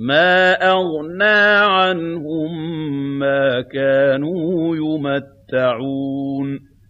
مَا أَغْنَىٰ عَنْهُم مَّا كَانُوا يُمَتَّعُونَ